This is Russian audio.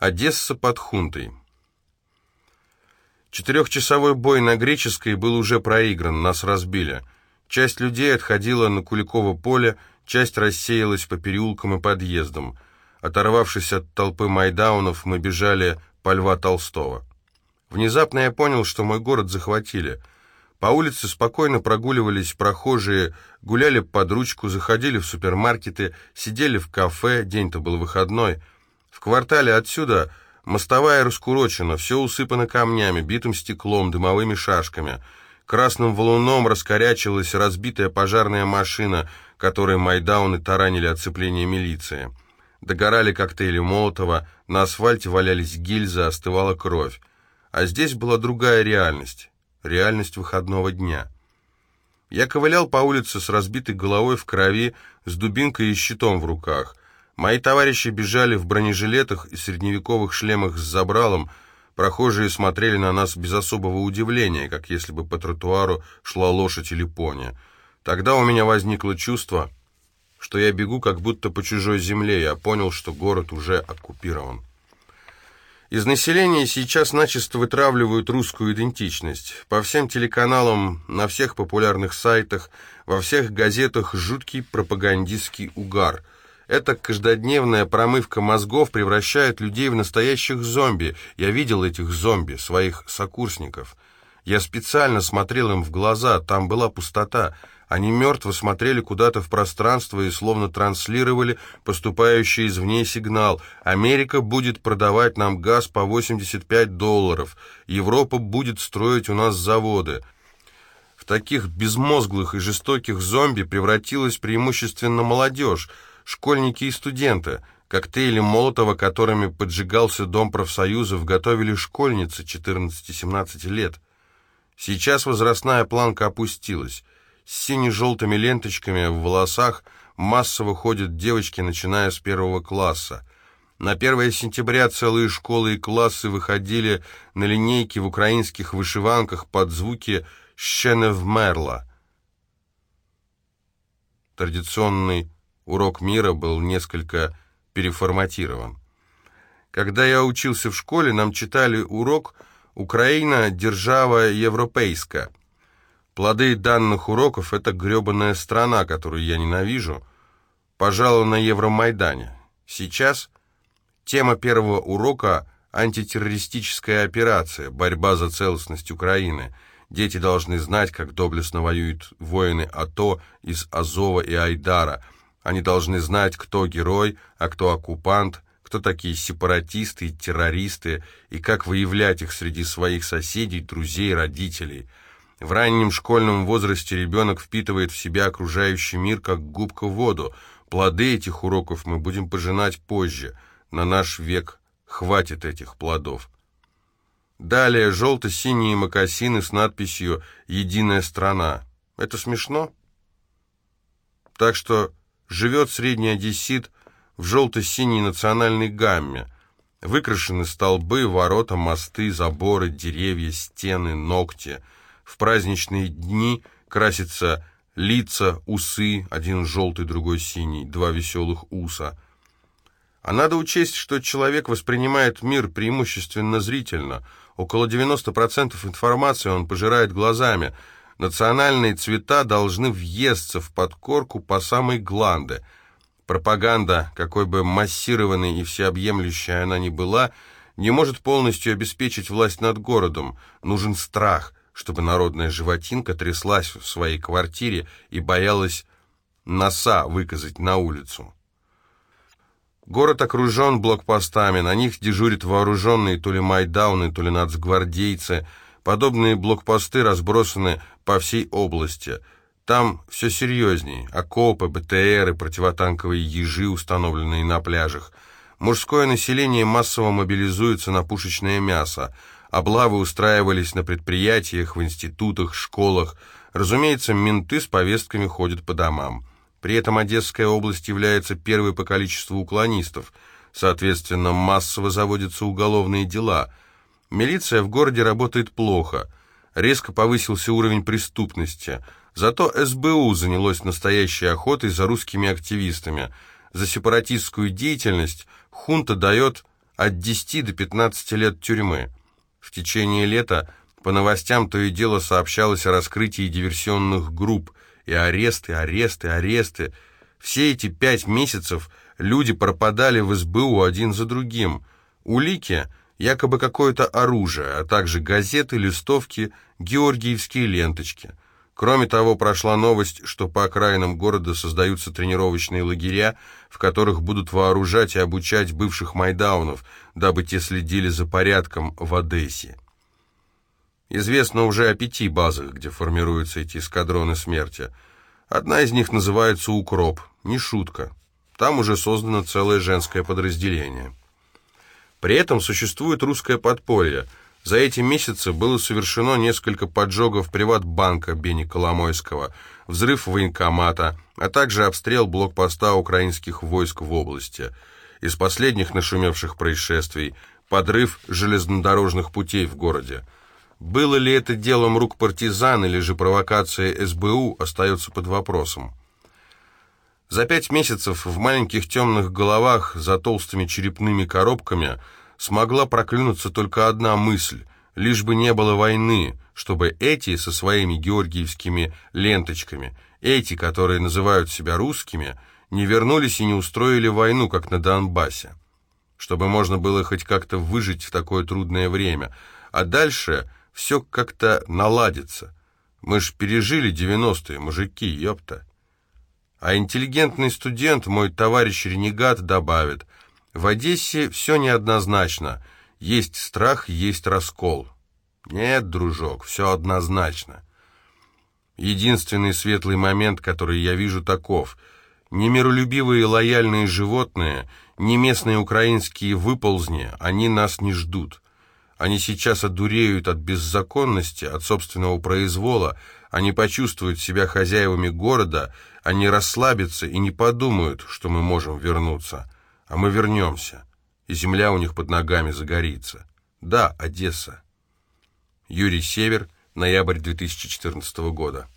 Одесса под хунтой. Четырехчасовой бой на Греческой был уже проигран, нас разбили. Часть людей отходила на Куликово поле, часть рассеялась по переулкам и подъездам. Оторвавшись от толпы майдаунов, мы бежали по Льва Толстого. Внезапно я понял, что мой город захватили. По улице спокойно прогуливались прохожие, гуляли под ручку, заходили в супермаркеты, сидели в кафе, день-то был выходной — в квартале отсюда мостовая раскурочена, все усыпано камнями, битым стеклом, дымовыми шашками. Красным валуном раскорячилась разбитая пожарная машина, которой Майдауны таранили оцепление милиции. Догорали коктейли Молотова, на асфальте валялись гильзы, остывала кровь. А здесь была другая реальность, реальность выходного дня. Я ковылял по улице с разбитой головой в крови, с дубинкой и щитом в руках. Мои товарищи бежали в бронежилетах и средневековых шлемах с забралом. Прохожие смотрели на нас без особого удивления, как если бы по тротуару шла лошадь или пони. Тогда у меня возникло чувство, что я бегу как будто по чужой земле. Я понял, что город уже оккупирован. Из населения сейчас начисто вытравливают русскую идентичность. По всем телеканалам, на всех популярных сайтах, во всех газетах жуткий пропагандистский угар – эта каждодневная промывка мозгов превращает людей в настоящих зомби. Я видел этих зомби, своих сокурсников. Я специально смотрел им в глаза, там была пустота. Они мертво смотрели куда-то в пространство и словно транслировали поступающий извне сигнал. Америка будет продавать нам газ по 85 долларов. Европа будет строить у нас заводы. В таких безмозглых и жестоких зомби превратилась преимущественно молодежь, Школьники и студенты, коктейли Молотова, которыми поджигался Дом профсоюзов, готовили школьницы 14-17 лет. Сейчас возрастная планка опустилась. С сине-желтыми ленточками в волосах массово ходят девочки, начиная с первого класса. На 1 сентября целые школы и классы выходили на линейки в украинских вышиванках под звуки «Щенев Мерла». Традиционный урок мира был несколько переформатирован. Когда я учился в школе, нам читали урок «Украина – держава европейская». Плоды данных уроков – это гребаная страна, которую я ненавижу, пожалуй, на Евромайдане. Сейчас тема первого урока – антитеррористическая операция, борьба за целостность Украины. Дети должны знать, как доблестно воюют воины АТО из Азова и Айдара – они должны знать, кто герой, а кто оккупант, кто такие сепаратисты и террористы, и как выявлять их среди своих соседей, друзей, родителей. В раннем школьном возрасте ребенок впитывает в себя окружающий мир, как губка в воду. Плоды этих уроков мы будем пожинать позже. На наш век хватит этих плодов. Далее желто-синие мокасины с надписью «Единая страна». Это смешно? Так что живет средний одессит в желто-синей национальной гамме. Выкрашены столбы, ворота, мосты, заборы, деревья, стены, ногти. В праздничные дни красятся лица, усы, один желтый, другой синий, два веселых уса. А надо учесть, что человек воспринимает мир преимущественно зрительно. Около 90% информации он пожирает глазами – Национальные цвета должны въесться в подкорку по самой гланды. Пропаганда, какой бы массированной и всеобъемлющей она ни была, не может полностью обеспечить власть над городом. Нужен страх, чтобы народная животинка тряслась в своей квартире и боялась носа выказать на улицу. Город окружен блокпостами, на них дежурят вооруженные то ли майдауны, то ли нацгвардейцы – Подобные блокпосты разбросаны по всей области. Там все серьезней. Окопы, БТРы, противотанковые ежи, установленные на пляжах. Мужское население массово мобилизуется на пушечное мясо. Облавы устраивались на предприятиях, в институтах, школах. Разумеется, менты с повестками ходят по домам. При этом Одесская область является первой по количеству уклонистов. Соответственно, массово заводятся уголовные дела – Милиция в городе работает плохо. Резко повысился уровень преступности. Зато СБУ занялось настоящей охотой за русскими активистами. За сепаратистскую деятельность хунта дает от 10 до 15 лет тюрьмы. В течение лета по новостям то и дело сообщалось о раскрытии диверсионных групп, и аресты, аресты, аресты. Все эти пять месяцев люди пропадали в СБУ один за другим. Улики — якобы какое-то оружие, а также газеты, листовки, георгиевские ленточки. Кроме того, прошла новость, что по окраинам города создаются тренировочные лагеря, в которых будут вооружать и обучать бывших майдаунов, дабы те следили за порядком в Одессе. Известно уже о пяти базах, где формируются эти эскадроны смерти. Одна из них называется «Укроп». Не шутка. Там уже создано целое женское подразделение. При этом существует русское подполье. За эти месяцы было совершено несколько поджогов приватбанка Бени Коломойского, взрыв военкомата, а также обстрел блокпоста украинских войск в области. Из последних нашумевших происшествий – подрыв железнодорожных путей в городе. Было ли это делом рук партизан или же провокация СБУ, остается под вопросом. За пять месяцев в маленьких темных головах за толстыми черепными коробками смогла проклюнуться только одна мысль, лишь бы не было войны, чтобы эти со своими георгиевскими ленточками, эти, которые называют себя русскими, не вернулись и не устроили войну, как на Донбассе. Чтобы можно было хоть как-то выжить в такое трудное время. А дальше все как-то наладится. Мы ж пережили девяностые, мужики, ёпта. А интеллигентный студент, мой товарищ ренегат, добавит, в Одессе все неоднозначно. Есть страх, есть раскол. Нет, дружок, все однозначно. Единственный светлый момент, который я вижу, таков. Не миролюбивые лояльные животные, не местные украинские выползни, они нас не ждут. Они сейчас одуреют от беззаконности, от собственного произвола, они почувствуют себя хозяевами города, они расслабятся и не подумают, что мы можем вернуться. А мы вернемся, и земля у них под ногами загорится. Да, Одесса. Юрий Север, ноябрь 2014 года.